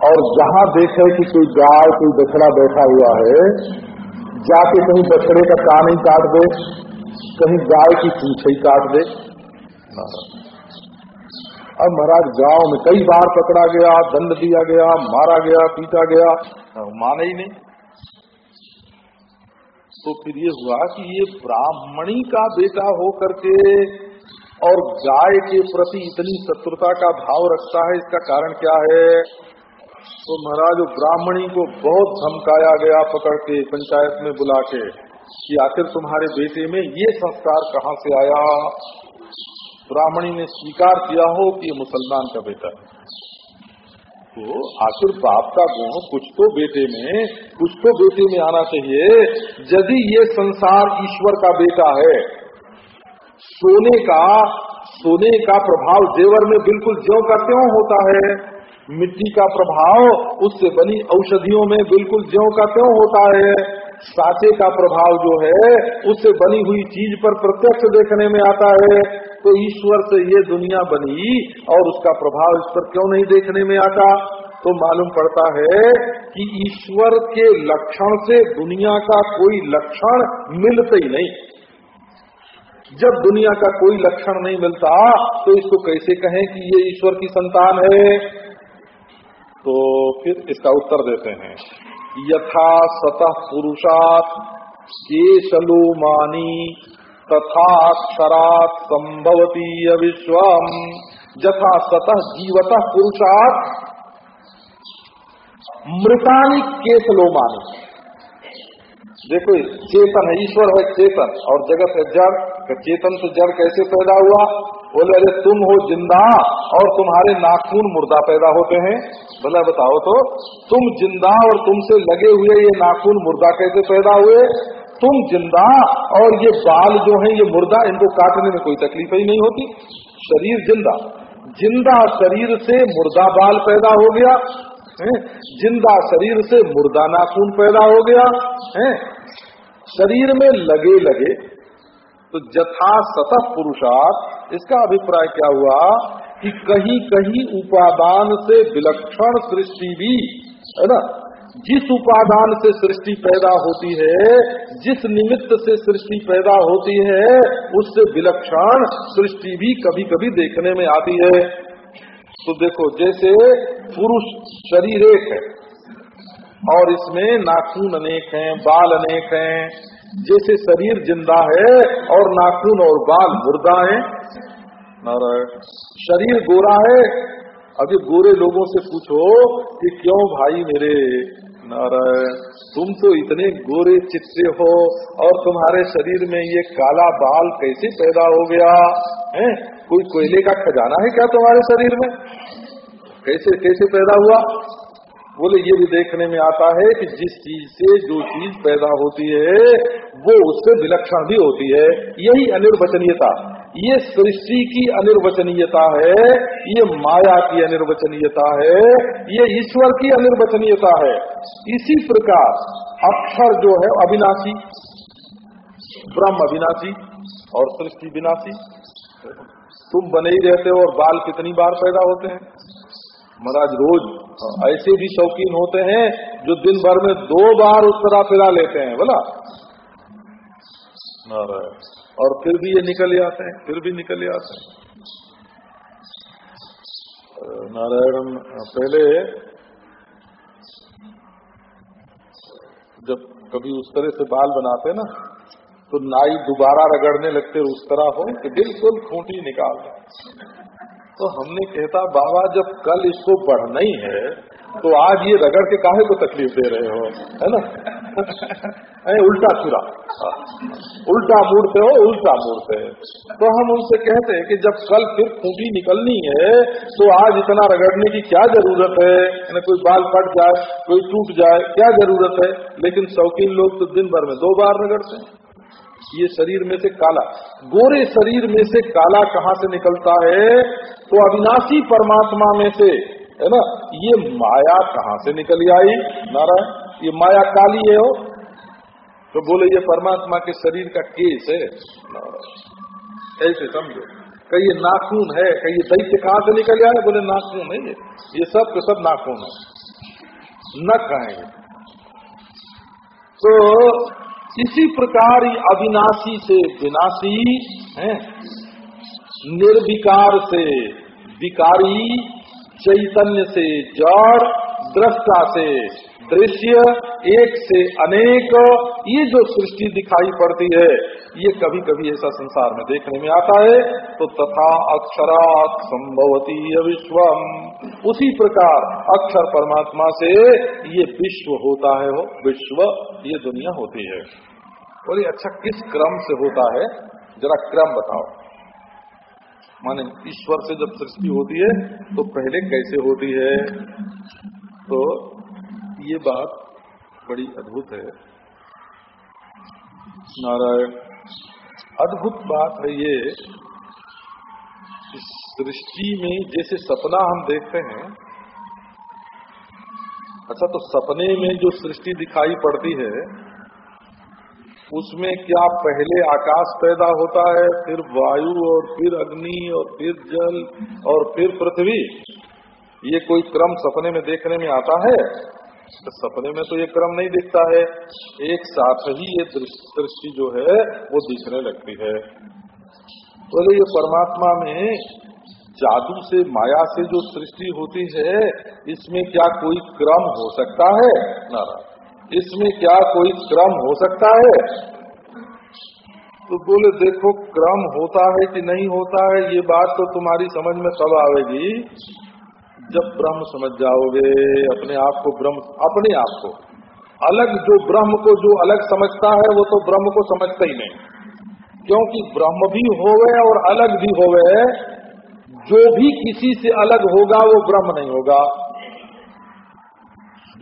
और जहाँ देखे कि कोई गाय कोई बछड़ा बैठा हुआ है, जाके कहीं बछड़े का कान ही काट दे, कहीं गाय की पूछ ही काट दे। अब महाराज गाँव में कई बार पकड़ा गया, दंड दिया गया, मारा गया, पीटा गया माने ही नहीं। तो फिर ये हुआ कि ये ब्राह्मणी का बेटा हो करके और गाय के प्रति इतनी शत्रुता का भाव रखता है, इसका कारण क्या है? तो महाराज ब्राह्मणी को बहुत धमकाया गया पकड़ के पंचायत में बुला के कि आखिर तुम्हारे बेटे में ये संस्कार कहाँ से आया? ब्राह्मणी ने स्वीकार किया हो कि ये मुसलमान का बेटा है? तो आखिर बाप का गुण कुछ तो बेटे में, कुछ तो बेटे में आना चाहिए। यदि ये संसार ईश्वर का बेटा है, सोने का सोने का प्रभाव जेवर में बिल्कुल ज्यो का त्यों होता है मिट्टी का प्रभाव उससे बनी औषधियों में बिल्कुल ज्यो का क्यों होता है। साचे का प्रभाव जो है, उससे बनी हुई चीज़ पर प्रत्यक्ष देखने में आता है। तो ईश्वर से ये दुनिया बनी और उसका प्रभाव इस पर क्यों नहीं देखने में आता? तो मालूम पड़ता है कि ईश्वर के लक्षण से दुनिया का कोई लक्षण मिलते ही नहीं। जब दुनिया का कोई लक्षण नहीं मिलता तो इसको कैसे कहें कि ये ईश्वर की संतान है? तो फिर इसका उत्तर देते हैं। यथा सतः पुरुषात केशलोमानी तथा क्षरात संभवती अविश्वम। यथा सतः जीवत पुरुषात मृतानी केशलोमानी। देखो, चेतन है ईश्वर है चेतन, और जगत है जड़। तो चेतन से जड़ कैसे पैदा हुआ? बोले, अरे तुम हो ज़िंदा, और तुम्हारे नाखून मुर्दा पैदा होते हैं। भला बताओ तो तुम ज़िंदा और तुमसे लगे हुए ये नाखून मुर्दा कैसे पैदा हुए? तुम ज़िंदा और ये बाल जो है, ये मुर्दा, इनको काटने में कोई तकलीफ़ ही नहीं होती। शरीर ज़िंदा। ज़िंदा शरीर से मुर्दा बाल पैदा हो गया, है? ज़िंदा शरीर से मुर्दा नाखून पैदा हो गया, है? शरीर में लगे लगे तो जथा सतह पुरुषार्थ, इसका अभिप्राय क्या हुआ? कि कहीं कहीं उपादान से विलक्षण सृष्टि भी, है ना? जिस उपादान से सृष्टि पैदा होती है, जिस निमित्त से सृष्टि पैदा होती है, उससे विलक्षण सृष्टि भी कभी कभी देखने में आती है। तो देखो, जैसे पुरुष शरीर एक है, और इसमें नाखून अनेक हैं, बाल अनेक हैं। जैसे शरीर ज़िंदा है, और नाखून और बाल मुर्दा है शरीर गोरा है। अभी गोरे लोगों से पूछो कि क्यों भाई मेरे? नारायण। तुम तो इतने गोरे चित्रे हो और तुम्हारे शरीर में ये काला बाल कैसे पैदा हो गया? है? कोई कोयले का खजाना है क्या तुम्हारे शरीर में? कैसे कैसे पैदा हुआ? बोले, ये भी देखने में आता है कि जिस चीज़ से जो चीज़ पैदा होती है, वो उससे विलक्षण भी होती है। यही अनिर्वचनीयता। ये सृष्टि की अनिर्वचनीयता है, ये माया की अनिर्वचनीयता है, ये ईश्वर की अनिर्वचनीयता है। इसी प्रकार अक्षर जो है, अविनाशी। ब्रह्म अविनाशी और सृष्टि विनाशी। तुम बने ही रहते हो और बाल कितनी बार पैदा होते हैं? महाराज रोज ऐसे भी शौकीन होते हैं जो दिन भर में दो बार उस तरह फिरा लेते हैं बोला। और फिर भी ये निकल आते हैं फिर भी निकल आते हैं। नारायण पहले जब कभी उस तरह से बाल बनाते ना तो नाई दोबारा रगड़ने लगते उस तरह हो कि बिल्कुल खूंटी निकाल तो हमने कहता, बाबा, जब कल इसको बढ़ना ही है तो आज ये रगड़ के काहे को तकलीफ़ दे रहे हो? है ना? उल्टा चुरा। उल्टा मूडते हो, उल्टा मूडते। तो हम उनसे कहते हैं कि जब कल फिर खूंटी निकलनी है तो आज इतना रगड़ने की क्या ज़रूरत है? कोई बाल फट जाए, कोई टूट जाए, क्या ज़रूरत है? लेकिन शौकीन लोग तो दिन भर में दो बार रगड़ते हैं। ये शरीर में से काला। गोरे शरीर में से काला कहाँ से निकलता है? तो अविनाशी परमात्मा में से, है ना? ये माया कहाँ से निकल आई? नारायण, ये माया काली है हो तो बोले, ये परमात्मा के शरीर का केस है। ऐसे समझो। कहीं नाखून है, कहीं दैत्य कहाँ से निकल आए बोले, नाखून है ये। ये सब के सब नाखून है। न कहेंगे तो इसी प्रकार अविनाशी से विनाशी, है, निर्विकार से विकारी, चैतन्य से जड़, दृष्टा से दृश्य, एक से अनेक ये जो सृष्टि दिखाई पड़ती है, ये कभी कभी ऐसा संसार में देखने में आता है तो तथा अक्षरात संभवती विश्वम उसी प्रकार अक्षर परमात्मा से ये विश्व होता है, हो, विश्व, ये दुनिया होती है। और ये अच्छा किस क्रम से होता है? जरा क्रम बताओ। माने ईश्वर से जब सृष्टि होती है तो पहले कैसे होती है? तो ये बात बड़ी अद्भुत है। नारायण। अद्भुत बात है ये सृष्टि में जैसे सपना हम देखते हैं अच्छा तो सपने में जो सृष्टि दिखाई पड़ती है, उसमें क्या पहले आकाश पैदा होता है, फिर वायु और फिर अग्नि और फिर जल और फिर पृथ्वी? ये कोई क्रम सपने में देखने में आता है? सपने में तो ये क्रम नहीं दिखता है। एक साथ ही ये दृष्टि जो है, वो दिखने लगती है। बोले तो ये परमात्मा में जादू से, माया से जो सृष्टि होती है, इसमें क्या कोई क्रम हो सकता है? नारायण। इसमें क्या कोई क्रम हो सकता है? तो बोले, देखो, क्रम होता है कि नहीं होता है, ये बात तो तुम्हारी समझ में कब आवेगी जब ब्रह्म समझ जाओगे, अपने आप को ब्रह्म, अपने आप को। अलग जो ब्रह्म को जो अलग समझता है, वो तो ब्रह्म को समझता ही नहीं। क्योंकि ब्रह्म भी होवे और अलग भी होवे, जो भी किसी से अलग होगा, वो ब्रह्म नहीं होगा।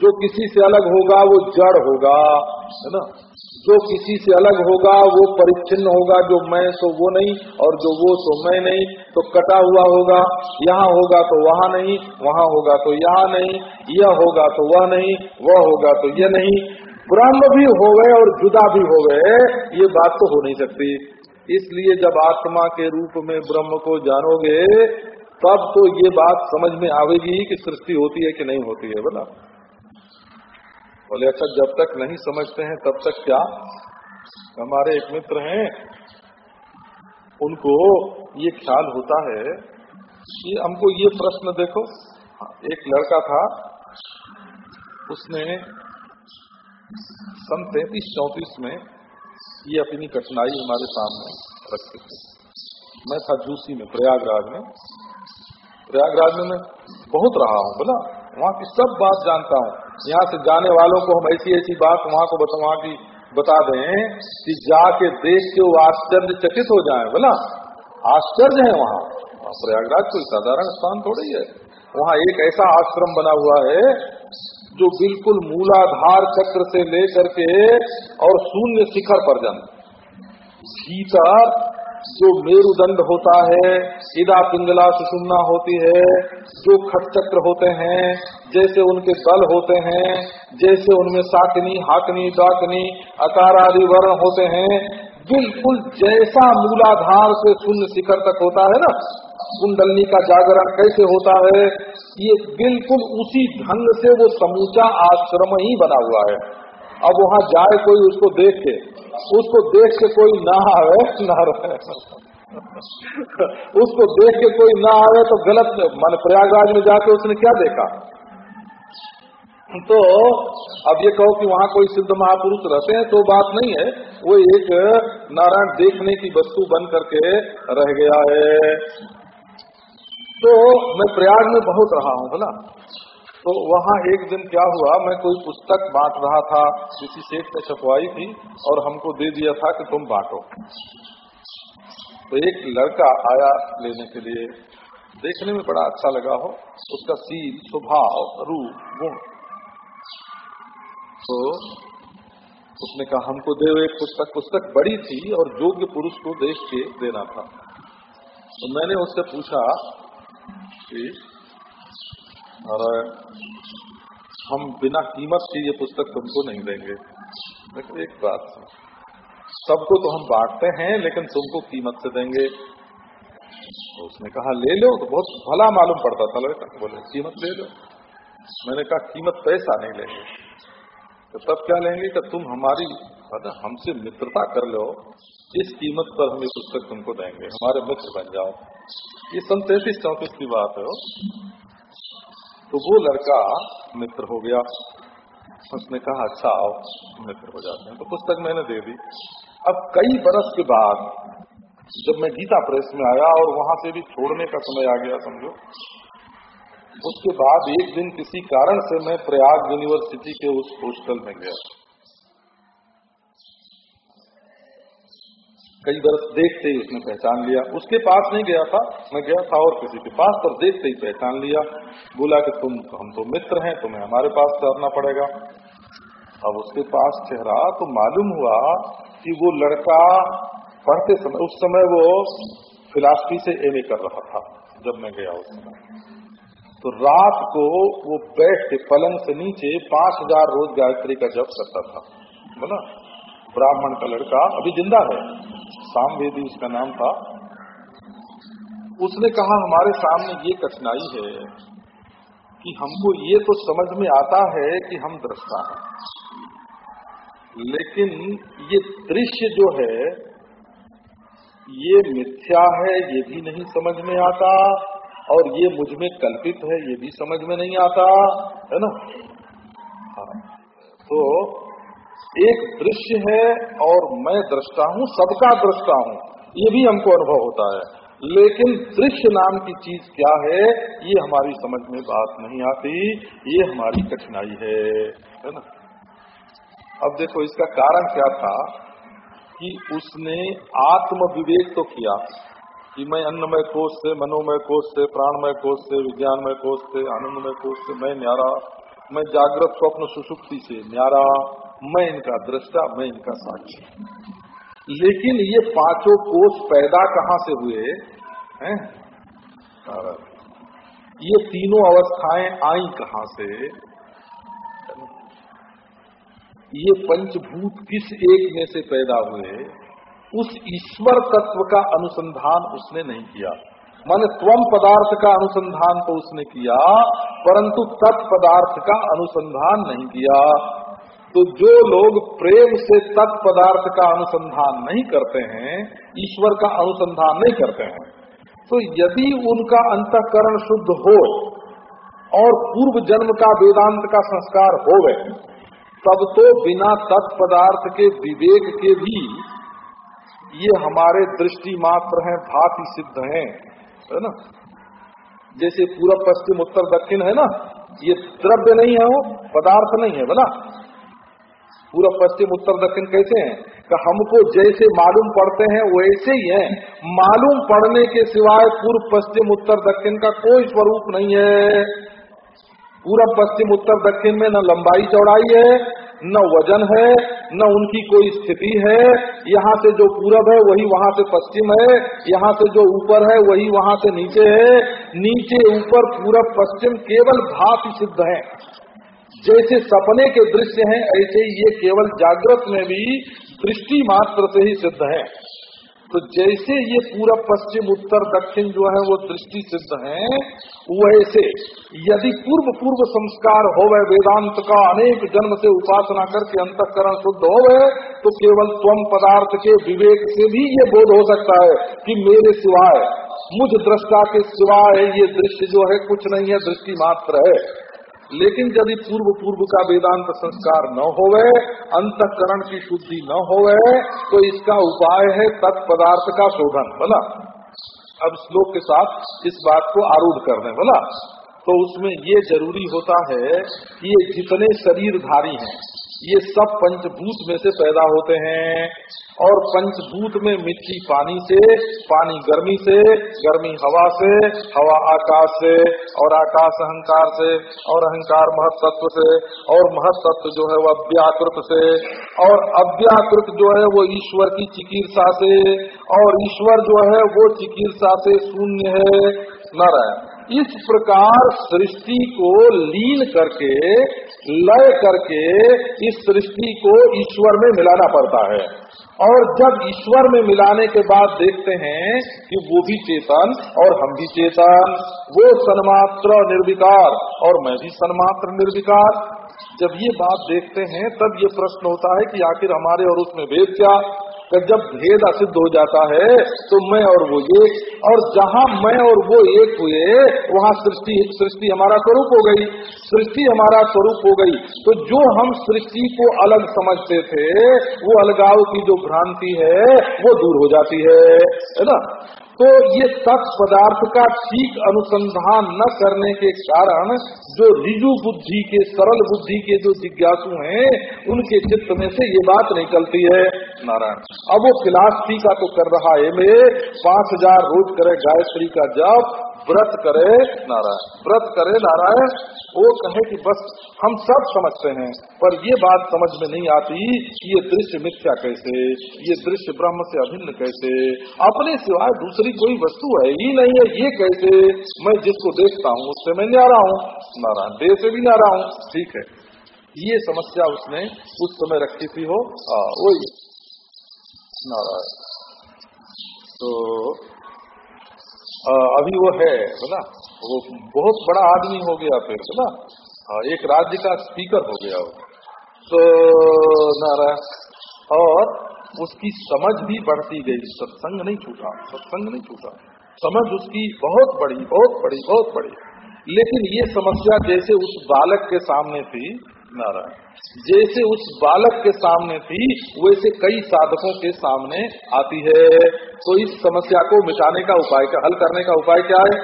जो किसी से अलग होगा, वो जड़ होगा, है ना? जो किसी से अलग होगा, वो परिच्छिन्न होगा, जो मैं तो वो नहीं, और जो वो तो मैं नहीं तो कटा हुआ होगा, यहाँ होगा तो वहाँ नहीं, वहाँ होगा तो यहाँ नहीं, यह होगा तो वह नहीं, वह होगा तो यह नहीं। ब्रह्म भी हो गए और जुदा भी हो गए ये बात तो हो नहीं सकती। इसलिए जब आत्मा के रूप में ब्रह्म को जानोगे, तब तो ये बात समझ में आवेगी कि सृष्टि होती है कि नहीं होती है बोला बोले अच्छा जब तक नहीं समझते हैं, तब तक क्या? हमारे एक मित्र हैं, उनको ये ख्याल होता है कि हमको ये प्रश्न देखो। एक लड़का था, उसने सन तैतीस चौतीस में ये अपनी कठिनाई हमारे सामने रखी थी। मैं था जूसी में, प्रयागराज में। प्रयागराज में मैं बहुत रहा हूँ, बोला, वहाँ की सब बात जानता हूँ। यहाँ से जाने वालों को हम ऐसी ऐसी बात वहाँ को बता की बता दें कि जाके देख के वो आश्चर्य चकित हो जाए, बोला। आश्चर्य है वहाँ। प्रयागराज कोई साधारण स्थान थोड़ी है। वहाँ एक ऐसा आश्रम बना हुआ है जो बिल्कुल मूलाधार चक्र से लेकर के और शून्य शिखर पर जन। भीतर जो मेरुदंड होता है इदा पिंगला सुषुम्ना होती है, जो खटचक्र होते हैं, जैसे उनके दल होते हैं, जैसे उनमें साकनी, हाकनी डाकनी अकार आदि वर्ण होते हैं, बिल्कुल जैसा मूलाधार से शून्य शिखर तक होता है ना, कुंडलनी का जागरण कैसे होता है, ये बिल्कुल उसी ढंग से वो समूचा आश्रम ही बना हुआ है। अब वहाँ जाए कोई उसको देख के उसको देख के कोई ना आवे, ना रहे। उसको देख के कोई ना आवे तो गलत मान प्रयागराज में जाके उसने क्या देखा? तो अब ये कहो कि वहाँ कोई सिद्ध महापुरुष रहते हैं तो बात नहीं है। वो एक नारायण देखने की वस्तु बन करके रह गया है। तो मैं प्रयाग में बहुत रहा हूँ बोला तो वहाँ एक दिन क्या हुआ, मैं कोई पुस्तक बांट रहा था, किसी सेठ ने छपवाई थी और हमको दे दिया था कि तुम बांटो। तो एक लड़का आया लेने के लिए। देखने में बड़ा अच्छा लगा हो। उसका सील स्वभाव, रूप, गुण। तो उसने कहा, हमको दे एक पुस्तक। पुस्तक बड़ी थी और योग्य पुरुष को देख के देना था। तो मैंने उससे पूछा कि और हम बिना कीमत के ये पुस्तक तुमको नहीं देंगे। देखो एक बात सबको तो हम बांटते हैं, लेकिन तुमको कीमत से देंगे। तो उसने कहा, ले लो। तो बहुत भला मालूम पड़ता था, लड़का। बोले, कीमत ले लो। मैंने कहा, कीमत पैसा नहीं लेंगे। तो तब क्या लेंगे कि तुम हमारी हमसे मित्रता कर लो। इस कीमत पर हम ये पुस्तक तुमको देंगे, हमारे मित्र बन जाओ। ये सन तैतीस चौंतीस की बात है। तो वो लड़का मित्र हो गया। उसने कहा अच्छा आओ, मित्र हो जाते हैं। तो पुस्तक मैंने दे दी। अब कई बरस के बाद जब मैं गीता प्रेस में आया और वहाँ से भी छोड़ने का समय आ गया, समझो, उसके बाद एक दिन किसी कारण से मैं प्रयाग यूनिवर्सिटी के उस हॉस्टल में गया। कई बरस देखते ही उसने पहचान लिया। उसके पास नहीं गया था, मैं गया था और किसी के पास, पर देखते ही पहचान लिया। बोला कि तुम, हम तो मित्र हैं, तुम्हें हमारे पास ठहरना पड़ेगा। अब उसके पास चेहरा तो मालूम हुआ कि वो लड़का पढ़ते समय, उस समय वो फिलासफी से एम कर रहा था, जब मैं गया उस समय। तो रात को वो बैठ के पलंग से नीचे पाँच हज़ार रोज गायत्री का जप करता था। बोला, ब्राह्मण का लड़का अभी ज़िंदा है। सामवेदी, उसका नाम था। उसने कहा, हमारे सामने ये कठिनाई है कि हमको ये तो समझ में आता है कि हम दृष्टा हैं। लेकिन ये दृश्य जो है, ये मिथ्या है, ये भी नहीं समझ में आता और ये मुझमें कल्पित है, ये भी समझ में नहीं आता। है ना? हाँ। तो एक दृश्य है और मैं दृष्टा हूँ, सबका दृष्टा हूँ। ये भी हमको अनुभव होता है। लेकिन दृश्य नाम की चीज़ क्या है, ये हमारी समझ में बात नहीं आती। ये हमारी कठिनाई है है ना? अब देखो, इसका कारण क्या था कि उसने आत्म विवेक तो किया कि मैं अन्नमय कोष से, मनोमय कोष से, प्राणमय कोष से, विज्ञानमय कोष से, आनंदमय कोष से, मैं न्यारा, मैं जागृत स्वप्न सुसुप्ति से न्यारा। मैं इनका दृष्टा, मैं इनका साक्षी। लेकिन ये पाँचों कोष पैदा कहाँ से हुए? हैं? ये तीनों अवस्थाएँ आई कहाँ से? ये पंचभूत किस एक में से पैदा हुए? उस ईश्वर तत्व का अनुसंधान उसने नहीं किया। मान स्वम पदार्थ का अनुसंधान तो उसने किया, परंतु तत्पदार्थ का अनुसंधान नहीं किया। तो जो लोग प्रेम से तत्पदार्थ का अनुसंधान नहीं करते हैं, ईश्वर का अनुसंधान नहीं करते हैं तो यदि उनका अंतकरण शुद्ध हो और पूर्व जन्म का वेदांत का संस्कार हो गए तब तो बिना तत्पदार्थ के विवेक के भी ये हमारे दृष्टि मात्र हैं, भाति सिद्ध हैं, है ना? जैसे पूर्व पश्चिम, उत्तर, दक्षिण है ना? ये द्रव्य नहीं है वो, पदार्थ नहीं है बोला पूर्व पश्चिम उत्तर दक्षिण कैसे हैं? कि हमको जैसे मालूम पड़ते हैं, वैसे ही हैं। मालूम पड़ने के सिवाय पूर्व पश्चिम उत्तर दक्षिण का कोई स्वरूप नहीं है। पूरब पश्चिम उत्तर दक्षिण में न लंबाई चौड़ाई है, न वज़न है, न उनकी कोई स्थिति है। यहाँ से जो पूरब है, वही वहाँ से पश्चिम है। यहाँ से जो ऊपर है, वही वहाँ से नीचे है। नीचे, ऊपर, पूरब, पश्चिम केवल भात सिद्ध है। जैसे सपने के दृश्य हैं, ऐसे ही ये केवल जागृत में भी दृष्टि मात्र से ही सिद्ध है। तो जैसे ये पूरा पश्चिम, उत्तर, दक्षिण जो है वो दृष्टि सिद्ध है, वैसे यदि पूर्व पूर्व संस्कार हो गए वेदांत का अनेक जन्म से उपासना करके अंतकरण शुद्ध हो गए तो केवल स्वम पदार्थ के विवेक से भी ये बोध हो सकता है कि मेरे सिवाय, मुझ दृष्टा के सिवाय ये दृश्य जो है कुछ नहीं है, दृष्टि मात्र है। लेकिन यदि पूर्व पूर्व का वेदांत संस्कार न होवे, अंतकरण की शुद्धि न होवे तो इसका उपाय है तत्पदार्थ का शोधन बोला अब श्लोक के साथ इस बात को आरूढ़ करने बोला तो उसमें ये ज़रूरी होता है कि ये जितने शरीरधारी हैं ये सब पंचभूत में से पैदा होते हैं और पंचभूत में मिट्टी पानी से, पानी गर्मी से, गर्मी हवा से, हवा आकाश से, और आकाश अहंकार से, और अहंकार महत्व से, और महत्व जो है वो अव्याकृत से, और अव्याकृत जो है वो ईश्वर की चिकित्सा से, और ईश्वर जो है वो चिकित्सा से शून्य है न रहे इस प्रकार सृष्टि को लीन करके, लय करके इस सृष्टि को ईश्वर में मिलाना पड़ता है। और जब ईश्वर में मिलाने के बाद देखते हैं कि वो भी चेतन और हम भी चेतन, वो सन्मात्र निर्विकार और मैं भी सन्मात्र निर्विकार। जब ये बात देखते हैं, तब ये प्रश्न होता है कि आखिर हमारे और उसमें भेद क्या? कि जब भेद असिद्ध हो जाता है तो मैं और वो ये, और जहाँ मैं और वो एक हुए, वहाँ सृष्टि सृष्टि हमारा स्वरूप हो गई। सृष्टि हमारा स्वरूप हो गई। तो जो हम सृष्टि को अलग समझते थे, वो अलगाव की जो भ्रांति है, वो दूर हो जाती है। है ना? तो ये तत् पदार्थ का ठीक अनुसंधान न करने के कारण जो रिजु बुद्धि के, सरल बुद्धि के जो जिज्ञासु हैं, उनके चित्त में से ये बात निकलती है। नारायण। अब वो फिलासफी का तो कर रहा है मैं, पाँच हज़ार रोज करे, गायत्री का जब व्रत करे, नारायण। व्रत करे, नारायण। वो कहे कि बस हम सब समझते हैं पर ये बात समझ में नहीं आती कि ये दृश्य मिथ्या कैसे ये दृश्य ब्रह्म से अभिन्न कैसे अपने सिवाय दूसरी कोई वस्तु है ही नहीं है ये कैसे? मैं जिसको देखता हूँ उससे मैं न्यारा हूँ नारायण देह से भी न्यारा हूँ ठीक है। ये समस्या उसने उस समय रखी थी हो। वही। नारायण। तो आ, अभी वो है बोला वो बहुत बड़ा आदमी हो गया फिर है बोला हाँ एक राज्य का स्पीकर हो गया वो। तो नारायण, और उसकी समझ भी बढ़ती गई। सत्संग नहीं छूटा, सत्संग नहीं छूटा। समझ उसकी बहुत बड़ी बहुत बड़ी बहुत बड़ी लेकिन ये समस्या जैसे उस बालक के सामने थी, नारायण, जैसे उस बालक के सामने थी, वैसे कई साधकों के सामने आती है। तो इस समस्या को मिटाने का उपाय का हल करने का उपाय क्या है?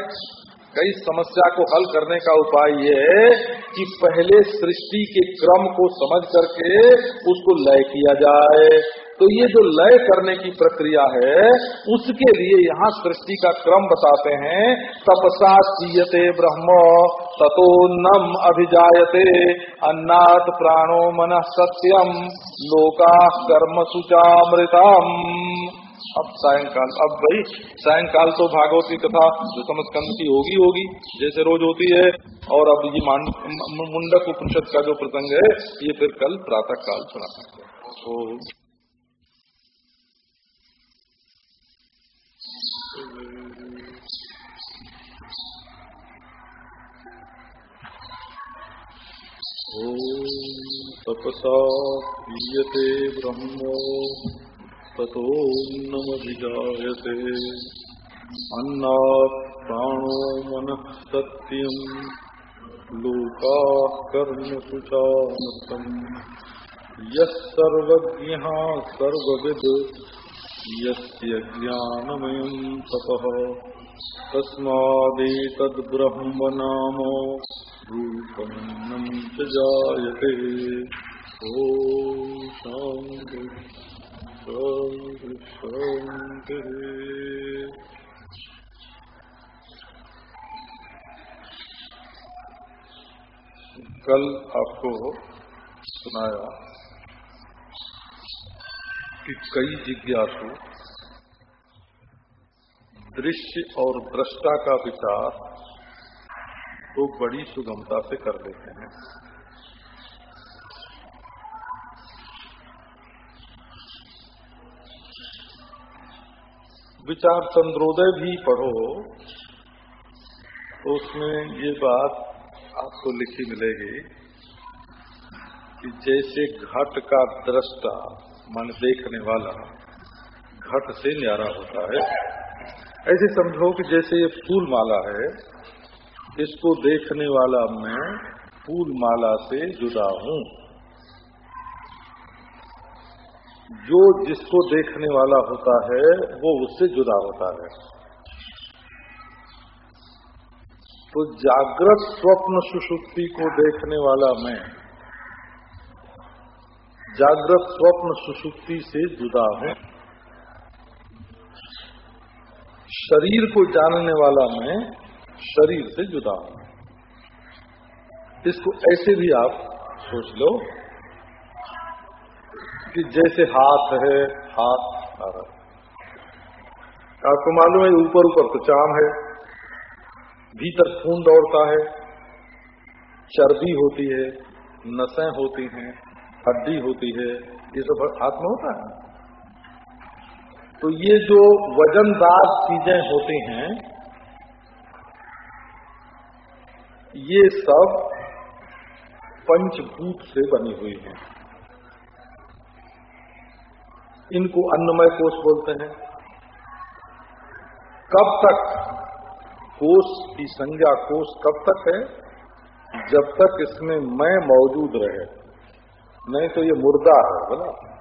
कई समस्या को हल करने का उपाय ये है कि पहले सृष्टि के क्रम को समझ करके उसको लय किया जाए। तो ये जो लय करने की प्रक्रिया है, उसके लिए यहाँ सृष्टि का क्रम बताते हैं। तपसा चीयते ब्रह्म, ततो नम अभिजायते, अन्नात प्राणो मन सत्यम, लोका कर्म सुचामृतम। अब सायंकाल, अब भाई, सायंकाल तो भागवती कथा समस्कंद की होगी होगी, जैसे रोज होती है, और अब ये मुंडक उपनिषद का जो प्रसंग है, ये फिर कल प्रातः काल सुना तो तपसा क्रियते ब्रह्मो ततोन्नमभिजायते अन्नात् प्राणो मनः सत्यम्। लोकाः कर्मसु चामृतम् यः सर्वज्ञः सर्वविद्, यस्य नाम च जायते। ॐ शान्ति। कल आपको सुनाया कि कई जिज्ञासु दृश्य और दृष्टा का विचार तो बड़ी सुगमता से कर लेते हैं। विचार चंद्रोदय भी पढ़ो तो उसमें ये बात आपको लिखी मिलेगी कि जैसे घट का दृष्टा मन देखने वाला घट से न्यारा होता है, ऐसे समझो कि जैसे ये फूल माला है, इसको देखने वाला मैं फूल माला से जुदा हूँ। जो जिसको देखने वाला होता है, वो उससे जुदा होता है। तो जागृत स्वप्न सुषुप्ति को देखने वाला मैं, जागृत स्वप्न सुषुप्ति से जुदा हूँ। शरीर को जानने वाला मैं, शरीर से जुदा हूँ। इसको ऐसे भी आप सोच लो कि जैसे हाथ है, हाथ आपको मालूम है, ऊपर ऊपर तो चाम है, भीतर खून दौड़ता है, चर्बी होती है, नसें होती हैं, हड्डी होती है, ये सब हाथ में होता है। तो ये जो वजनदार चीज़ें होती हैं, ये सब पंचभूत से बनी हुई हैं। इनको अन्नमय कोष बोलते हैं। कब तक? कोष की संज्ञा कोष कब तक है? जब तक इसमें मैं मौजूद रहे। नहीं तो ये मुर्दा है बोला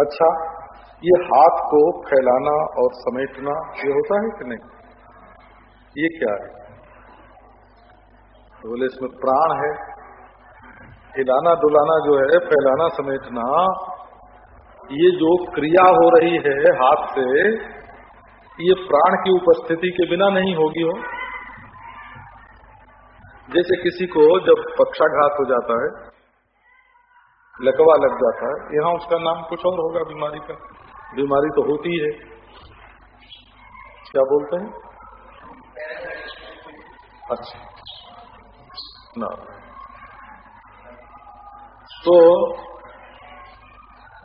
अच्छा ये हाथ को फैलाना और समेटना, ये होता है कि नहीं? ये क्या है? तो बोले, इसमें प्राण है। हिलाना डुलाना जो है, फैलाना समेटना, ये जो क्रिया हो रही है हाथ से, ये प्राण की उपस्थिति के बिना नहीं होगी हो। जैसे किसी को जब पक्षाघात हो जाता है, लकवा लग जाता है, यहाँ उसका नाम कुछ और होगा, बीमारी का। बीमारी तो होती है क्या बोलते हैं? अच्छा। ना। तो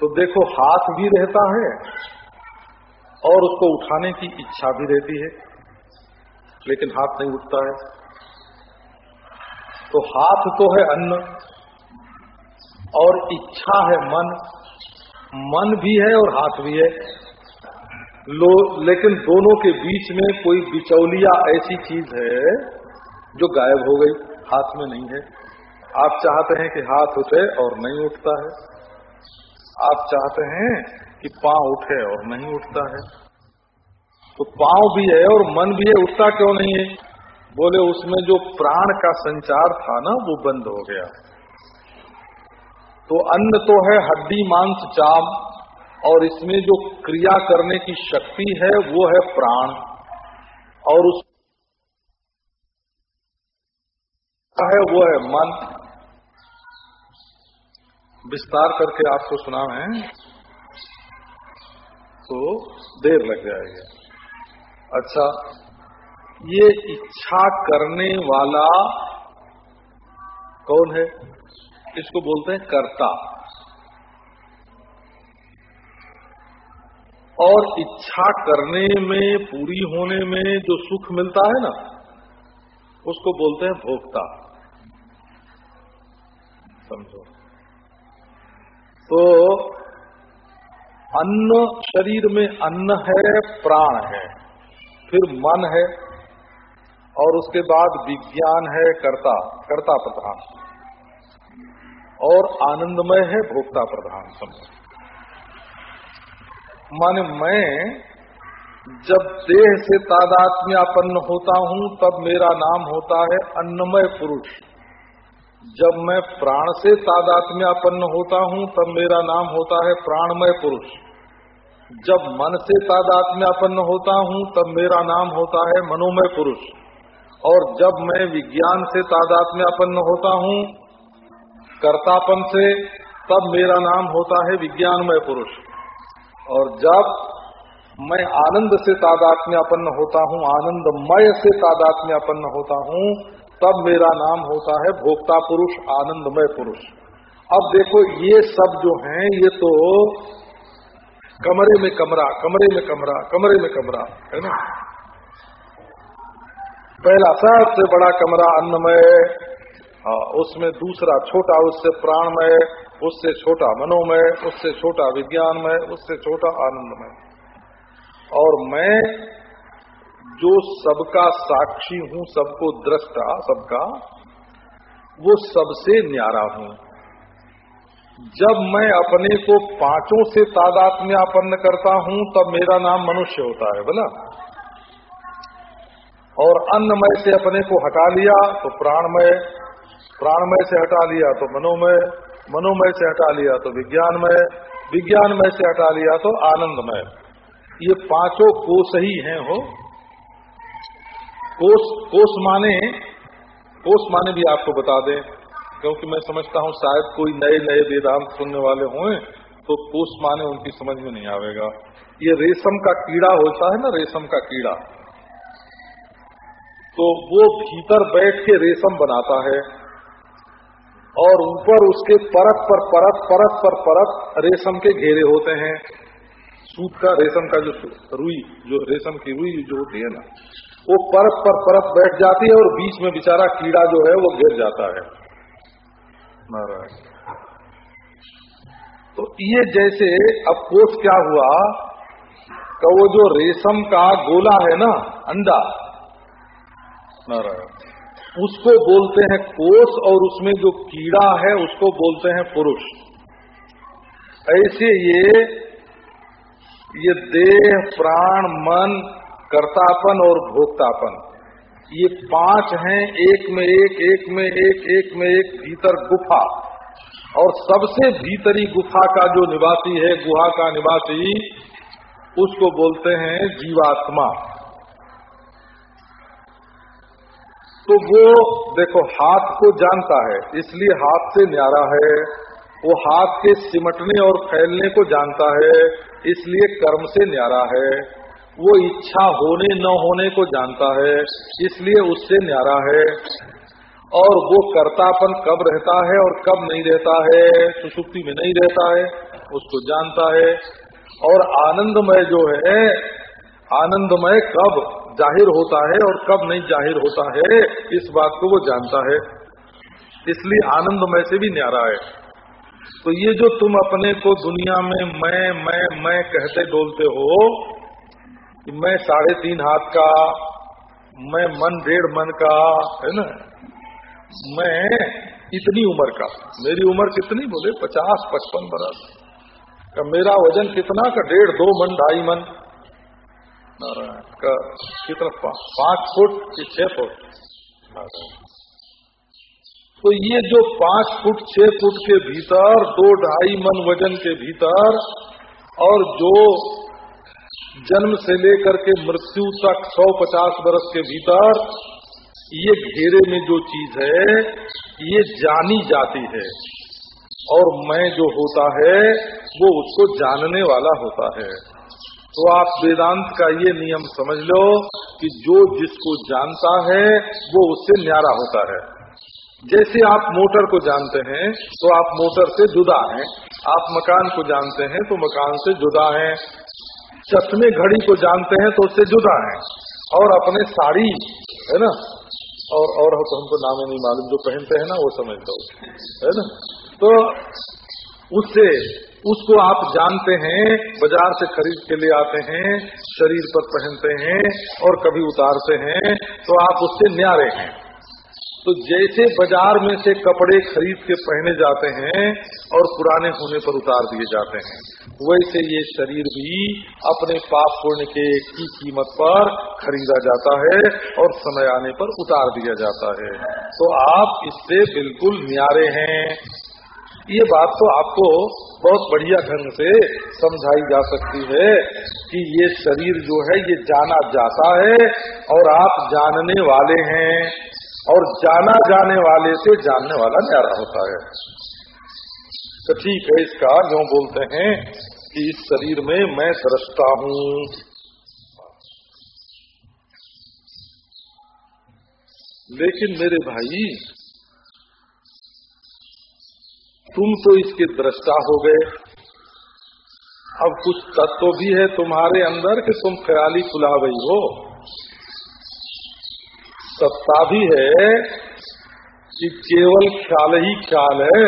तो देखो, हाथ भी रहता है और उसको उठाने की इच्छा भी रहती है, लेकिन हाथ नहीं उठता है। तो हाथ तो है अन्न और इच्छा है मन। मन भी है और हाथ भी है। लो, लेकिन दोनों के बीच में कोई बिचौलिया ऐसी चीज़ है जो गायब हो गई, हाथ में नहीं है। आप चाहते हैं कि हाथ उठे और नहीं उठता है? आप चाहते हैं कि पाँव उठे और नहीं उठता है? तो पाँव भी है और मन भी है, उठता क्यों नहीं है? बोले, उसमें जो प्राण का संचार था ना, वो बंद हो गया। तो अन्न तो है, हड्डी, मांस चाम और इसमें जो क्रिया करने की शक्ति है, वो है प्राण। और उस है, वो है मन। विस्तार करके आपको सुना है तो देर लग जाएगी। अच्छा ये इच्छा करने वाला कौन है? इसको बोलते हैं कर्ता। और इच्छा करने में, पूरी होने में जो सुख मिलता है ना, उसको बोलते हैं भोक्ता। समझो। तो अन्न शरीर में अन्न है, प्राण है, फिर मन है, और उसके बाद विज्ञान है, कर्ता कर्ता प्रधान। और आनंदमय है, भोक्ता प्रधान समझ। माने मैं, जब देह से तादात्म्यापन्न होता हूँ, तब मेरा नाम होता है अन्नमय पुरुष। जब मैं प्राण से तादात्म्यापन्न होता हूँ, तब मेरा नाम होता है प्राणमय पुरुष। जब मन से तादात्म्यापन्न होता हूँ, तब मेरा नाम होता है मनोमय पुरुष। और जब मैं विज्ञान से तादात्म्यापन्न होता हूँ, कर्तापन से, तब मेरा नाम होता है विज्ञानमय पुरुष। और जब मैं आनंद से तादात्म्यापन्न होता हूँ, आनंदमय से तादात्म्यापन्न होता हूँ तब मेरा नाम होता है भोक्ता पुरुष, आनंदमय पुरुष। अब देखो, ये सब जो हैं, ये तो कमरे में कमरा, कमरे में कमरा, कमरे में कमरा, है ना? पहला सबसे बड़ा कमरा अन्नमय हाँ उसमें दूसरा छोटा, उससे प्राणमय, उससे छोटा मनोमय, उससे छोटा विज्ञानमय, उससे छोटा आनंदमय। और मैं जो सबका साक्षी हूँ, सबको दृष्टा, सबका, वो सबसे न्यारा हूँ। जब मैं अपने को पाँचों से तादात्म्यापन्न करता हूँ, तब मेरा नाम मनुष्य होता है, बोला। और अन्नमय से अपने को हटा लिया तो प्राणमय प्राणमय से हटा लिया तो मनोमय मनोमय से हटा लिया तो विज्ञानमय विज्ञानमय से हटा लिया तो आनंदमय। ये पाँचों कोष ही हैं, हो। कोष कोष माने कोष माने भी आपको बता दें, क्योंकि मैं समझता हूँ शायद कोई नए नए वेदांत सुनने वाले हुए तो कोष माने उनकी समझ में नहीं आवेगा। ये रेशम का कीड़ा होता है ना, रेशम का कीड़ा। तो वो भीतर बैठ के रेशम बनाता है, और ऊपर उसके परत पर परत परत पर परत रेशम के घेरे होते हैं। सूत का रेशम का जो रुई, जो रेशम की रुई जो होती है ना वो परत पर परत बैठ जाती है और बीच में बेचारा कीड़ा जो है वो गिर जाता है। तो ये जैसे अब कोष क्या हुआ? तो वो जो रेशम का गोला है ना अंडा उसको बोलते हैं कोष और उसमें जो कीड़ा है उसको बोलते हैं पुरुष। ऐसे ये ये देह प्राण मन कर्तापन और भोक्तापन। ये पाँच हैं, एक में एक एक में एक एक में एक, भीतर गुफा। और सबसे भीतरी गुफा का जो निवासी है, गुहा का निवासी, उसको बोलते हैं जीवात्मा। तो वो देखो, हाथ को जानता है, इसलिए हाथ से न्यारा है। वो हाथ के सिमटने और फैलने को जानता है, इसलिए कर्म से न्यारा है। वो इच्छा होने न होने को जानता है, इसलिए उससे न्यारा है। और वो कर्तापन कब रहता है और कब नहीं रहता है, सुसुप्ति में नहीं रहता है, उसको जानता है। और आनंदमय जो है, आनंदमय कब ज़ाहिर होता है और कब नहीं ज़ाहिर होता है, इस बात को वो जानता है। इसलिए आनंदमय से भी न्यारा है। तो ये जो तुम अपने को दुनिया में मैं मैं मैं कहते डोलते हो कि मैं साढ़े तीन हाथ का, मैं मन डेढ़ मन का, है ना? मैं इतनी उम्र का। मेरी उम्र कितनी बोले? पचास, पचपन बरस। का मेरा वज़न कितना? का डेढ़, दो मन, ढाई मन। का कितना? पाँच फुट कि छह फुट। तो ये जो पाँच फुट, छह फुट के भीतर, दो ढाई मन वज़न के भीतर, और जो जन्म से लेकर के मृत्यु तक सौ पचास बरस के भीतर, ये घेरे में जो चीज़ है, ये जानी जाती है। और मैं जो होता है, वो उसको जानने वाला होता है। तो आप वेदांत का ये नियम समझ लो कि जो जिसको जानता है, वो उससे न्यारा होता है। जैसे आप मोटर को जानते हैं तो आप मोटर से जुदा हैं। आप मकान को जानते हैं तो मकान से जुदा हैं। चश्मे घड़ी को जानते हैं तो उससे जुदा है और अपने साड़ी, है ना? और और हो तो हमको नाम नहीं मालूम, जो पहनते हैं ना, वो समझ लो है ना? तो उससे, उसको आप जानते हैं, बाज़ार से खरीद के लिए आते हैं, शरीर पर पहनते हैं और कभी उतारते हैं तो आप उससे न्यारे हैं। तो जैसे बाज़ार में से कपड़े खरीद के पहने जाते हैं और पुराने होने पर उतार दिए जाते हैं, वैसे ये शरीर भी अपने पाप पुण्य के की कीमत पर खरीदा जाता है और समय आने पर उतार दिया जाता है। तो आप इससे बिल्कुल न्यारे हैं। ये बात तो आपको बहुत बढ़िया ढंग से समझाई जा सकती है कि ये शरीर जो है, ये जाना जाता है और आप जानने वाले हैं। और जाना जाने वाले से जानने वाला न्यारा होता है। तो ठीक है, इसका जो बोलते हैं कि इस शरीर में मैं दृष्टा हूँ। लेकिन मेरे भाई, तुम तो इसके दृष्टा हो गए। अब कुछ तत्व भी है तुम्हारे अंदर कि तुम ख्याली खुला गई हो। सत्ता भी है कि केवल ख्याल ही ख्याल है।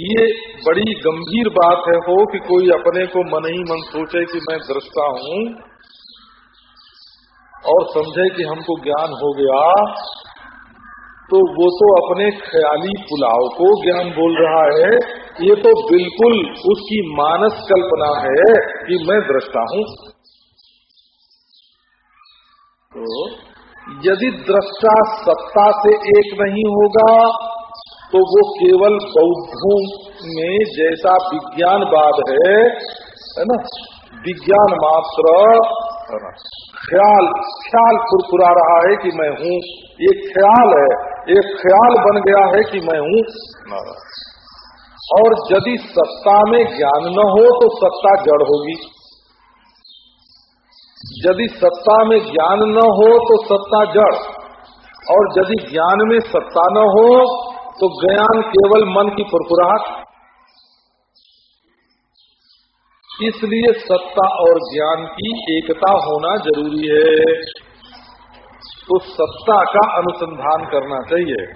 ये बड़ी गंभीर बात है हो कि कोई अपने को मन ही मन सोचे कि मैं दृष्टा हूँ और समझे कि हमको ज्ञान हो गया तो वो तो अपने ख्याली पुलाव को ज्ञान बोल रहा है। ये तो बिल्कुल उसकी मानस कल्पना है कि मैं दृष्टा हूँ। तो यदि दृष्टा सत्ता से एक नहीं होगा तो वो केवल बौद्धों में जैसा विज्ञानवाद है है ना? विज्ञान मात्र ख्याल ख्याल फुरफुरा रहा है कि मैं हूँ। ये ख्याल है एक ख्याल बन गया है कि मैं हूँ और यदि सत्ता में ज्ञान न हो तो सत्ता जड़ होगी। यदि सत्ता में ज्ञान न हो तो सत्ता जड़, और यदि ज्ञान में सत्ता न हो तो ज्ञान केवल मन की फुरफुराहट। इसलिए सत्ता और ज्ञान की एकता होना ज़रूरी है। तो सत्ता का अनुसंधान करना चाहिए।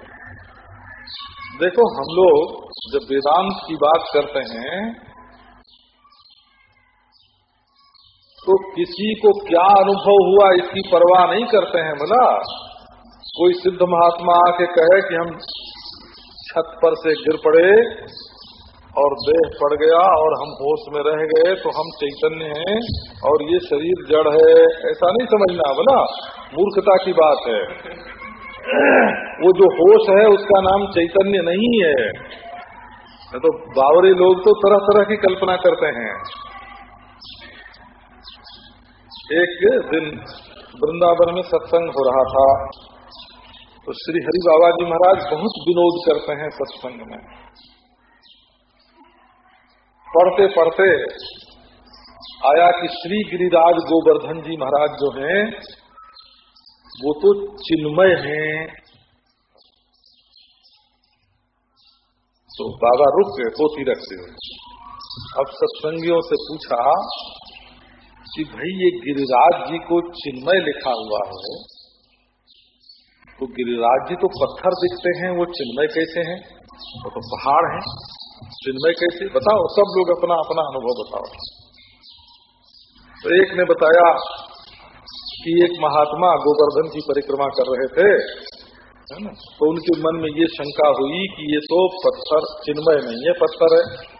देखो, हम लोग जब वेदांत की बात करते हैं तो किसी को क्या अनुभव हुआ, इसकी परवाह नहीं करते हैं बोला कोई सिद्ध महात्मा आके कहे कि हम छत पर से गिर पड़े और देह पड़ गया और हम होश में रह गए तो हम चैतन्य हैं और ये शरीर जड़ है। ऐसा नहीं समझना बोला मूर्खता की बात है। वो जो होश है, उसका नाम चैतन्य नहीं है। तो बावरे लोग तो तरह तरह की कल्पना करते हैं। एक दिन वृंदावन में सत्संग हो रहा था तो श्री हरि बाबा जी महाराज बहुत विनोद करते हैं सत्संग में। पढ़ते पढ़ते आया कि श्री गिरिराज गोवर्धन जी महाराज जो हैं, वो तो चिन्मय हैं। तो बाबा रुक गए पोती रखते हुए अब सत्संगियों से पूछा कि भाई, ये गिरिराज जी को चिन्मय लिखा हुआ है। तो गिरिराज जी तो पत्थर दिखते हैं, वो चिन्मय कैसे हैं? वो तो पहाड़ हैं। चिन्मय कैसे? बताओ, सब लोग अपना अपना अनुभव बताओ। तो एक ने बताया कि एक महात्मा गोवर्धन की परिक्रमा कर रहे थे, है ना? तो उनके मन में ये शंका हुई कि ये तो पत्थर, चिन्मय नहीं है, पत्थर है।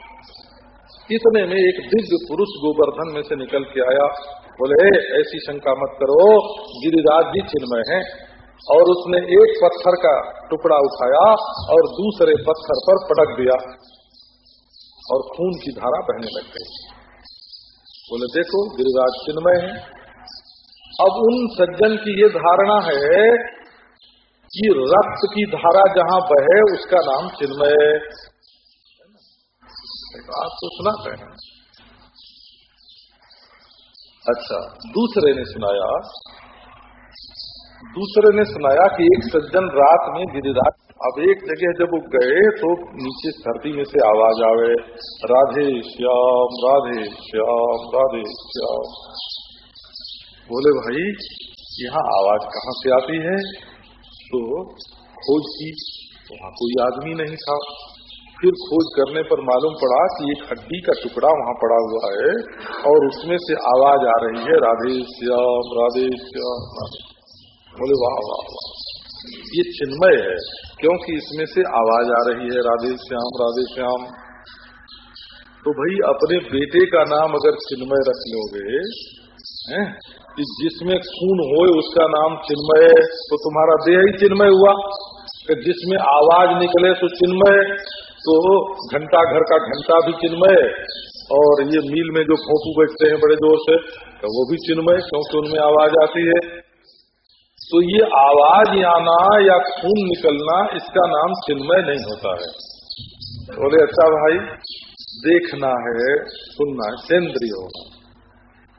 इतने में एक दिव्य पुरुष गोवर्धन में से निकल के आया। बोले ऐसी शंका मत करो, गिरिराज जी चिन्मय है। और उसने एक पत्थर का टुकड़ा उठाया और दूसरे पत्थर पर पटक दिया और खून की धारा बहने लग गई। बोले, देखो, गिरिराज चिन्मय है। अब उन सज्जन की ये धारणा है कि रक्त की धारा जहाँ बहे, उसका नाम चिन्मय आप तो सुनाते हैं। अच्छा दूसरे ने सुनाया। दूसरे ने सुनाया कि एक सज्जन रात में गिरिराज अब एक जगह जब वो गए तो नीचे धरती में से आवाज़ आवे, राधे श्याम राधे श्याम राधे श्याम। बोले, भाई, यहाँ आवाज़ कहाँ से आती है? तो खोज की, वहाँ कोई आदमी नहीं था। फिर खोज करने पर मालूम पड़ा कि एक हड्डी का टुकड़ा वहाँ पड़ा हुआ है और उसमें से आवाज़ आ रही है, राधे श्याम राधे श्याम बोले, वाह वाह वाह। ये चिन्मय है, क्योंकि इसमें से आवाज़ आ रही है, राधे श्याम राधे श्याम। तो भाई, अपने बेटे का नाम अगर चिन्मय रख लोगे कि जिसमें खून हो उसका नाम चिन्मय तो तुम्हारा देह ही चिन्मय हुआ। जिसमें आवाज़ निकले तो चिन्मय तो घंटा घर का घंटा भी चिन्मय और ये मील में जो फोटू बैठते हैं बड़े ज़ोर से तो वो भी चिन्मय, क्योंकि उनमें आवाज़ आती है। तो ये आवाज़ आना या खून निकलना, इसका नाम चिन्मय नहीं होता है। बोले अच्छा भाई, देखना है, सुनना है, सेंद्रिय होना।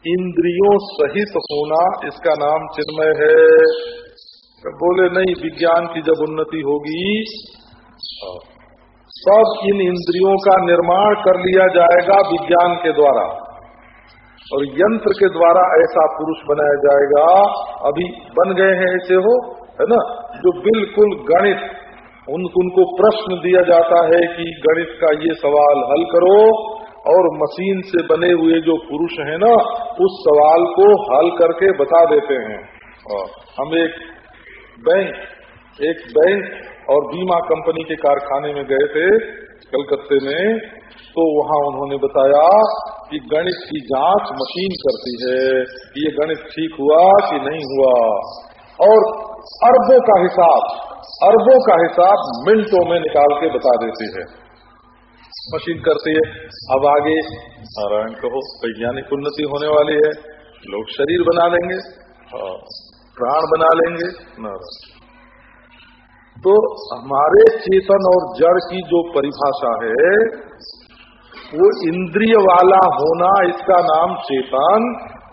इंद्रियों सहित होना, इसका नाम चिन्मय है। तो बोले, नहीं, विज्ञान की जब उन्नति होगी सब इन इंद्रियों का निर्माण कर लिया जाएगा विज्ञान के द्वारा। और यंत्र के द्वारा ऐसा पुरुष बनाया जाएगा। अभी बन गए हैं ऐसे हो, है ना? जो बिल्कुल गणित, उन, उनको प्रश्न दिया जाता है कि गणित का ये सवाल हल करो। और मशीन से बने हुए जो पुरुष है ना, उस सवाल को हल करके बता देते हैं। और हम एक बैंक एक बैंक और बीमा कंपनी के कारखाने में गए थे कलकत्ते में तो वहाँ उन्होंने बताया कि गणित की जाँच मशीन करती है कि ये गणित ठीक हुआ कि नहीं हुआ। और अरबों का हिसाब, अरबों का हिसाब मिनटों में निकाल के बता देती है। मशीन करती है। अब आगे नारायण कहो, वैज्ञानिक उन्नति होने वाली है। लोग शरीर बना लेंगे प्राण बना लेंगे। नारायण। तो हमारे चेतन और जड़ की जो परिभाषा है, वो इंद्रिय वाला होना इसका नाम चेतन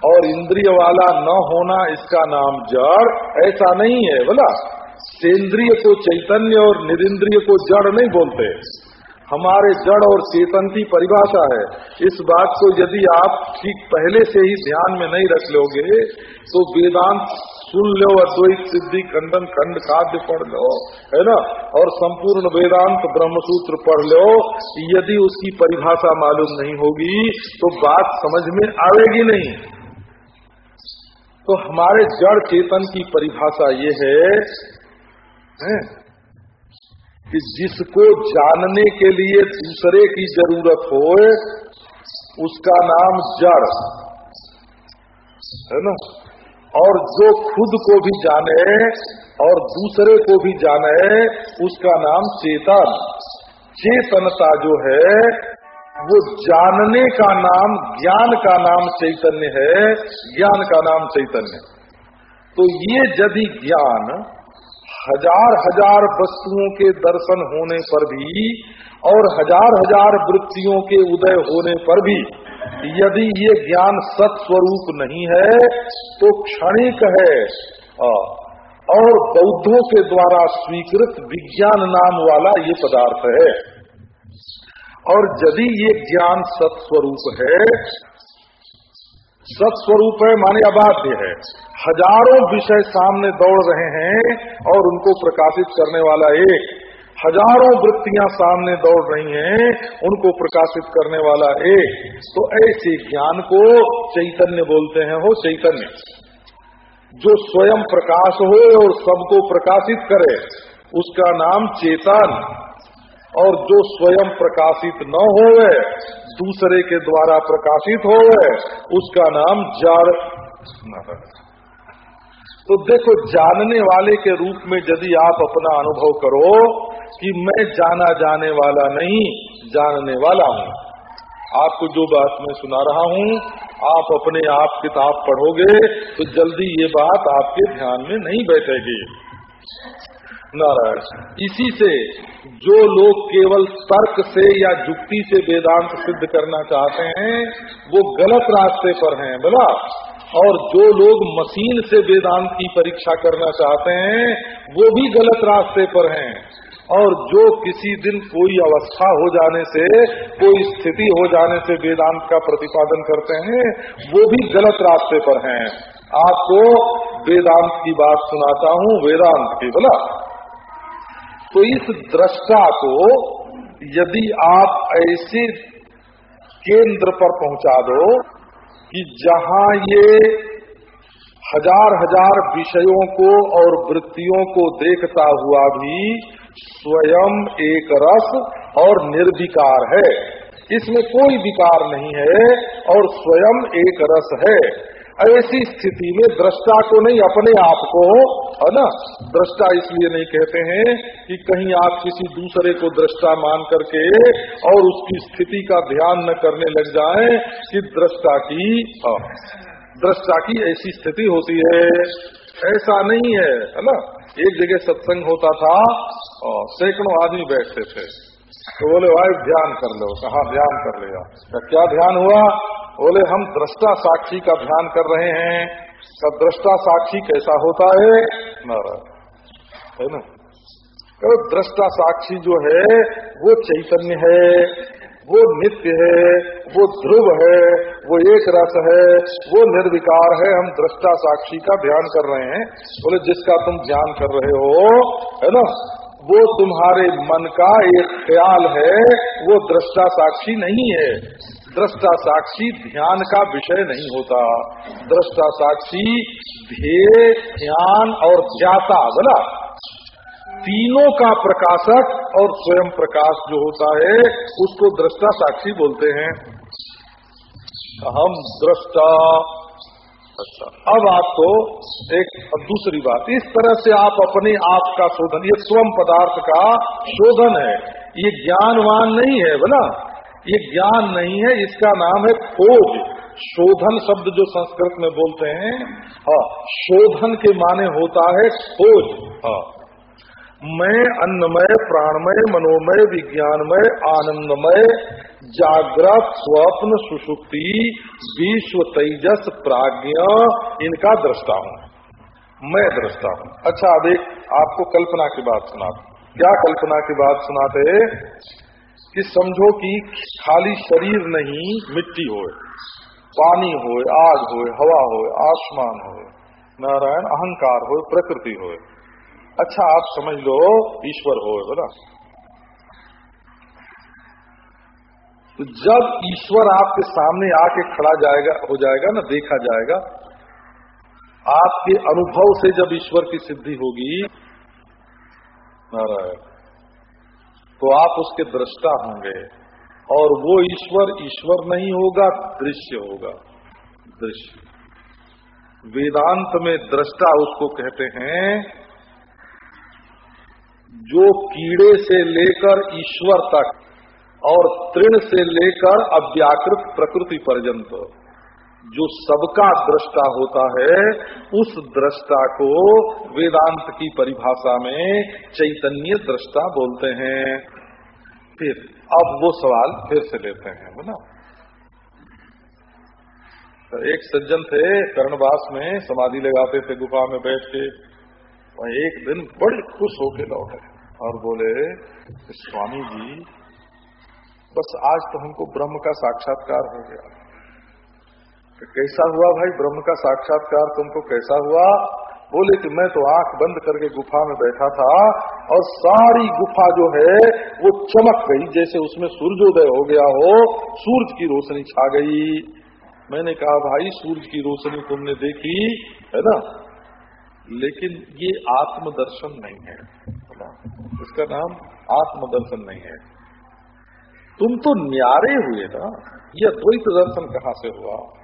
और इंद्रिय वाला न होना इसका नाम जड़, ऐसा नहीं है, बोला। सेंद्रिय को चैतन्य और निरिंद्रिय को जड़ नहीं बोलते। हमारे जड़ और चेतन की परिभाषा है। इस बात को यदि आप ठीक पहले से ही ध्यान में नहीं रख लोगे तो वेदांत सुन लो अद्वैत सिद्धि खंडन खंड खाद्य पढ़ लो है ना? और संपूर्ण वेदांत ब्रह्मसूत्र पढ़ लो यदि उसकी परिभाषा मालूम नहीं होगी तो बात समझ में आएगी नहीं। तो हमारे जड़ चेतन की परिभाषा ये है, है? कि जिसको जानने के लिए दूसरे की ज़रूरत हो उसका नाम जड़ है ना? और जो खुद को भी जाने और दूसरे को भी जाने, उसका नाम चेतन। चेतनता जो है, वो जानने का नाम, ज्ञान का नाम चैतन्य है, ज्ञान का नाम चैतन्य। तो ये यदि ज्ञान हज़ार हज़ार वस्तुओं के दर्शन होने पर भी और हज़ार हज़ार वृत्तियों के उदय होने पर भी यदि ये ज्ञान सत्स्वरूप नहीं है तो क्षणिक है। और बौद्धों के द्वारा स्वीकृत विज्ञान नाम वाला ये पदार्थ है। और यदि ये ज्ञान सत्स्वरूप है सत्स्वरूप है माने अबाध्य है। हज़ारों विषय सामने दौड़ रहे हैं और उनको प्रकाशित करने वाला एक हज़ारों वृत्तियाँ सामने दौड़ रही हैं, उनको प्रकाशित करने वाला एक तो ऐसे ज्ञान को चैतन्य बोलते हैं, हो चैतन्य। जो स्वयं प्रकाश हो और सबको प्रकाशित करे, उसका नाम चेतन। और जो स्वयं प्रकाशित न हो दूसरे के द्वारा प्रकाशित हो उसका नाम जड़। तो देखो, जानने वाले के रूप में यदि आप अपना अनुभव करो कि मैं जाना जाने वाला नहीं, जानने वाला हूँ। आपको जो बात मैं सुना रहा हूँ, आप अपने आप किताब पढ़ोगे तो जल्दी ये बात आपके ध्यान में नहीं बैठेगी। नारायण, इसी से जो लोग केवल तर्क से या जुक्ति से वेदांत सिद्ध करना चाहते हैं, वो गलत रास्ते पर हैं, बोला। और जो लोग मशीन से वेदांत की परीक्षा करना चाहते हैं, वो भी गलत रास्ते पर हैं। और जो किसी दिन कोई अवस्था हो जाने से, कोई स्थिति हो जाने से वेदांत का प्रतिपादन करते हैं, वो भी गलत रास्ते पर हैं। आपको वेदांत की बात सुनाता हूँ, वेदांत की बोला तो इस दृष्टा को यदि आप ऐसे केंद्र पर पहुँचा दो कि जहाँ ये हज़ार हज़ार विषयों को और वृत्तियों को देखता हुआ भी स्वयं एक रस और निर्विकार है। इसमें कोई विकार नहीं है और स्वयं एक रस है। ऐसी स्थिति में दृष्टा को नहीं, अपने आप को, है ना? दृष्टा इसलिए नहीं कहते हैं कि कहीं आप किसी दूसरे को दृष्टा मान करके और उसकी स्थिति का ध्यान न करने लग जाए कि दृष्टा की दृष्टा की ऐसी स्थिति होती है। ऐसा नहीं है है ना? एक जगह सत्संग होता था सैकड़ों आदमी बैठते थे। तो बोले, भाई, ध्यान कर लो। कहा, ध्यान कर लिया। क्या ध्यान हुआ? बोले, हम दृष्टा साक्षी का ध्यान कर रहे हैं। तब दृष्टा साक्षी कैसा होता है? है ना? दृष्टा साक्षी जो है, वो चैतन्य है, वो नित्य है, वो ध्रुव है, वो एक रस है, वो निर्विकार है। हम दृष्टा साक्षी का ध्यान कर रहे हैं। बोले, जिसका तुम ध्यान कर रहे हो, है ना? वो तुम्हारे मन का एक ख्याल है, वो दृष्टा साक्षी नहीं है। दृष्टा साक्षी ध्यान का विषय नहीं होता। दृष्टा साक्षी ध्येय, ध्यान और ज्ञाता बोला। तीनों का प्रकाशक और स्वयं प्रकाश जो होता है, उसको दृष्टा साक्षी बोलते हैं। हम दृष्टा। अच्छा अब आपको एक दूसरी बात। इस तरह से आप अपने आप का शोधन, ये स्वयं पदार्थ का शोधन है। ये ज्ञानवान नहीं है बोला। ये ज्ञान नहीं है, इसका नाम है खोज। शोधन शब्द जो संस्कृत में बोलते हैं हाँ शोधन के माने होता है खोज। हाँ मैं अन्नमय, प्राणमय, मनोमय, विज्ञानमय, आनंदमय, जागृत, स्वप्न सुषुप्ति विश्व, तेजस, प्राज्ञ, इनका दृष्टा हूँ। मैं दृष्टा हूँ। अच्छा अब एक आपको कल्पना की बात सुनाते क्या कल्पना की बात सुनाते कि समझो कि खाली शरीर नहीं, मिट्टी हो पानी हो आग हो हवा हो आसमान हो नारायण अहंकार हो प्रकृति हो अच्छा आप समझ लो, ईश्वर हो बोला। तो जब ईश्वर आपके सामने आके खड़ा जाएगा, हो जाएगा ना, देखा जाएगा, आपके अनुभव से जब ईश्वर की सिद्धि होगी, नारायण। तो आप उसके दृष्टा होंगे। और वो ईश्वर ईश्वर नहीं होगा, दृश्य होगा। दृश्य। वेदांत में दृष्टा उसको कहते हैं, जो कीड़े से लेकर ईश्वर तक और तृण से लेकर अव्याकृत प्रकृति पर्यंत, जो सबका दृष्टा होता है, उस दृष्टा को वेदांत की परिभाषा में चैतन्य दृष्टा बोलते हैं। फिर, अब वो सवाल फिर से लेते हैं बोला तो एक सज्जन थे, कर्णवास में, समाधि लगाते थे, गुफा में बैठ के। वह एक दिन बड़े खुश होके लौटे और बोले, स्वामी जी, बस आज तो हमको ब्रह्म का साक्षात्कार हो गया। तो कैसा हुआ भाई ब्रह्म का साक्षात्कार? तुमको कैसा हुआ? बोले कि मैं तो आँख बंद करके गुफा में बैठा था और सारी गुफा जो है, वो चमक गई, जैसे उसमें सूर्योदय हो गया हो, सूरज की रोशनी छा गई। मैंने कहा, भाई, सूरज की रोशनी तुमने देखी, है ना? लेकिन ये आत्मदर्शन नहीं है। इसका नाम आत्मदर्शन नहीं है। तुम तो न्यारे हुए ना, ये द्वैत दर्शन कहाँ से हुआ?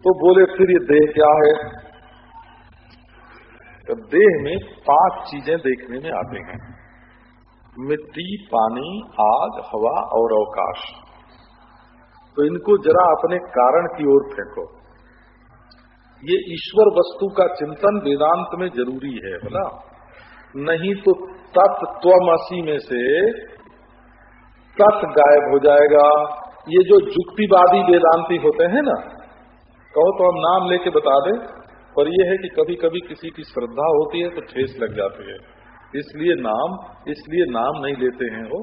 तो बोले, फिर ये देह क्या है? तो देह में पाँच चीज़ें देखने में आते हैं। मिट्टी, पानी, आग, हवा और अवकाश। तो इनको जरा अपने कारण की ओर फेंको। ये ईश्वर वस्तु का चिंतन वेदांत में ज़रूरी है, बोला। नहीं तो तत्वमसी में से तत् गायब हो जाएगा। ये जो जुक्तिवादी वेदांती होते हैं ना कहो तो हम नाम लेके बता दें, पर यह है कि कभी कभी किसी की श्रद्धा होती है तो ठेस लग जाती है। इसलिए नाम इसलिए नाम नहीं लेते हैं वो।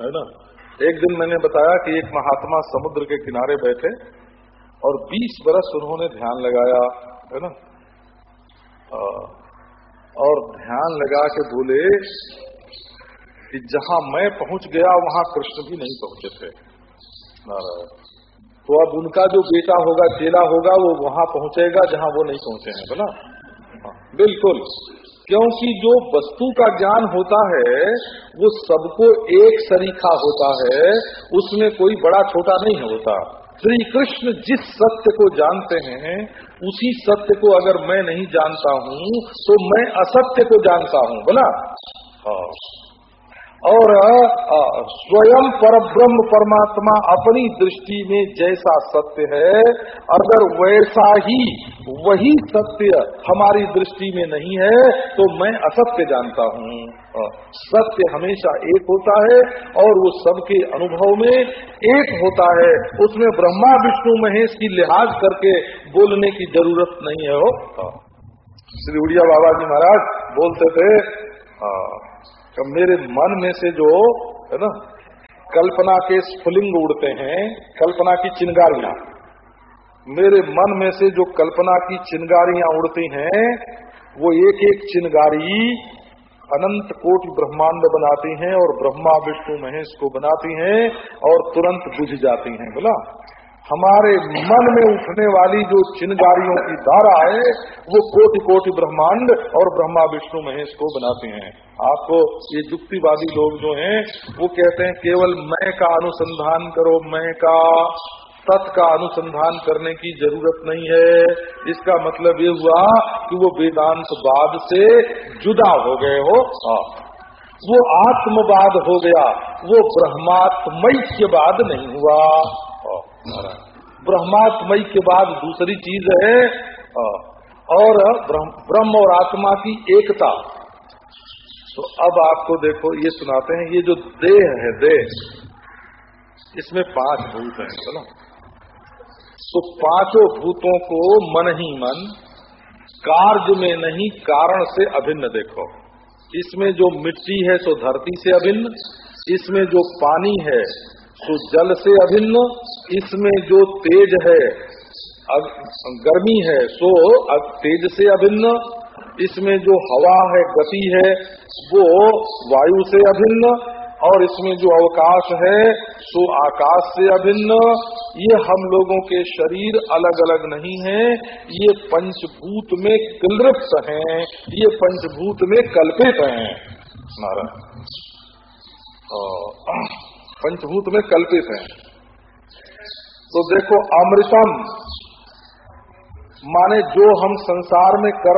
है ना? एक दिन मैंने बताया कि एक महात्मा समुद्र के किनारे बैठे और 20 बरस उन्होंने ध्यान लगाया, है ना? और ध्यान लगा के बोले कि जहाँ मैं पहुँच गया, वहाँ कृष्ण भी नहीं पहुँचे थे। नारायण। तो अब उनका जो बेटा होगा चेला होगा वो वहाँ पहुंचेगा जहाँ वो नहीं पहुँचे हैं बोला? हाँ, बिल्कुल। क्योंकि जो वस्तु का ज्ञान होता है वो सबको एक सरीखा होता है उसमें कोई बड़ा छोटा नहीं होता। श्री कृष्ण जिस सत्य को जानते हैं उसी सत्य को अगर मैं नहीं जानता हूँ तो मैं असत्य को जानता हूँ बोला? हाँ। और स्वयं पर ब्रह्म परमात्मा अपनी दृष्टि में जैसा सत्य है, अगर वैसा ही, वही सत्य हमारी दृष्टि में नहीं है तो मैं असत्य जानता हूँ। सत्य हमेशा एक होता है और वो सबके अनुभव में एक होता है। उसमें ब्रह्मा, विष्णु, महेश की लिहाज करके बोलने की ज़रूरत नहीं है श्री उड़िया बाबा जी महाराज बोलते थे मेरे मन में से जो, है ना, कल्पना के स्फुलिंग उड़ते हैं, कल्पना की चिंगारियाँ। मेरे मन में से जो कल्पना की चिंगारियाँ उड़ती हैं, वो एक एक चिंगारी अनंत कोटि ब्रह्मांड बनाती हैं और ब्रह्मा विष्णु महेश को बनाती हैं और तुरंत बुझ जाती हैं, बोला। हमारे मन में उठने वाली जो चिनगारियों की धारा है, वो कोटि कोटि ब्रह्मांड और ब्रह्मा, विष्णु, महेश को बनाते हैं। आपको ये जुक्तिवादी लोग जो हैं, वो कहते हैं, केवल मैं का अनुसंधान करो, मैं का तत् का अनुसंधान करने की ज़रूरत नहीं है। इसका मतलब ये हुआ कि वो वेदांत बाद से जुदा हो गए हो। वो आत्मवाद हो गया, वो ब्रह्मात्मय बाद नहीं हुआ। ब्रह्मात्मय के बाद दूसरी चीज़ है और ब्रह्म और आत्मा की एकता। तो अब आपको देखो, ये सुनाते हैं, ये जो देह है, देह, इसमें पाँच भूत हैं बोलो तो पाँचों भूतों को मन ही मन, कार्य में नहीं, कारण से अभिन्न देखो। इसमें जो मिट्टी है, सो धरती से अभिन्न। इसमें जो पानी है, सो जल से अभिन्न। इसमें जो तेज है गर्मी है, सो तेज से अभिन्न। इसमें जो हवा है, गति है, वो वायु से अभिन्न। और इसमें जो अवकाश है, सो आकाश से अभिन्न। ये हम लोगों के शरीर अलग अलग नहीं हैं। ये पंचभूत में कलृप्त हैं। ये पंचभूत में कल्पित हैं। नारायण। पंचभूत में कल्पित हैं। तो देखो अमृतम माने जो हम संसार में कर्म